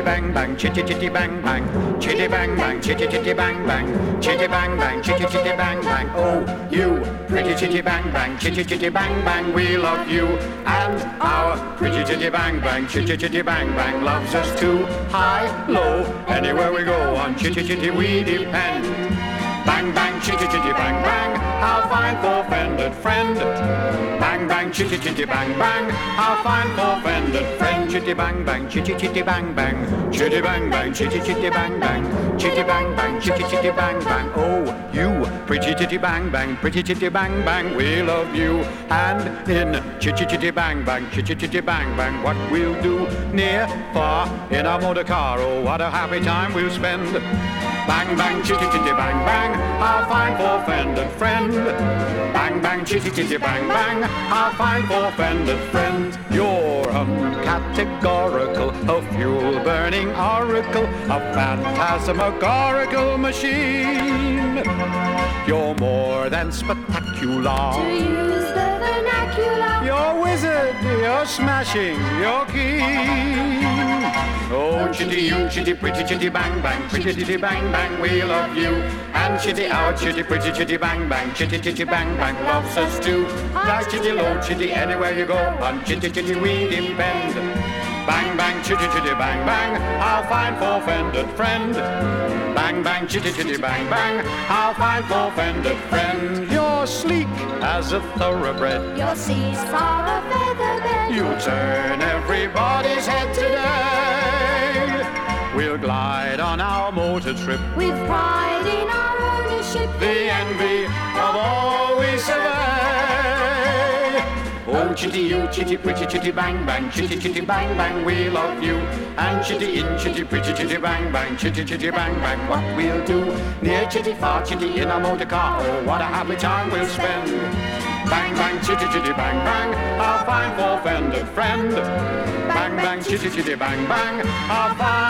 bang bang, chitty chitty bang bang, chitty bang bang, chitty chitty bang bang, chitty bang bang, chitty chitty bang bang. Oh, you pretty chitty bang bang, chitty chitty bang bang, we love you and our pretty chitty bang bang, chitty chitty bang bang loves us too. High, low, anywhere we go on chitty chitty we depend. Bang bang, chitty chitty bang bang, how fine for friended friend. Bang bang, chitty chitty bang bang, how fine for friended friend. Chitty bang bang, chitty chitty bang bang, chitty bang bang, chitty chitty bang bang, chitty bang bang, chitty chitty bang bang. Oh, you pretty chitty bang bang, pretty chitty bang bang, we love you. And in chitty chitty bang bang, chitty chitty bang bang, what we'll do near, far, in our motor car. Oh, what a happy time we'll spend. Bang bang chitty chitty bang bang, how fine for friend and friend. Chitty chitty bang bang, how fine for friend and friend. You're a categorical, a fuel burning oracle, a phantasmagorical machine. You're more than spectacular. You're smashing, you're keen. Oh, chitty you, chitty pretty, chitty bang bang, pretty chitty bang bang, we love you. And chitty our chitty pretty, chitty bang bang, chitty chitty bang bang loves us too. Like chitty low, chitty anywhere you go, on chitty chitty we depend. Bang bang, chitty chitty bang bang, how fine for friended friend. Bang bang, chitty chitty bang bang, how fine for friended friend. As a thoroughbred. Your seas are a feather bed. You'll turn everybody's head today. We'll glide on our motor trip, With pride in our ownership. the envy of all we survey. Oh, chitty you, chitty pretty, chitty bang bang, chitty chitty bang bang, we love you. And chitty in, chitty pretty, chitty bang bang, chitty chitty bang bang, what we'll do. Near chitty far, chitty in a motor car, oh, what a happy time we'll spend. Bang bang, chitty chitty bang bang, how fine for friend. Bang bang, chitty chitty bang bang, how fine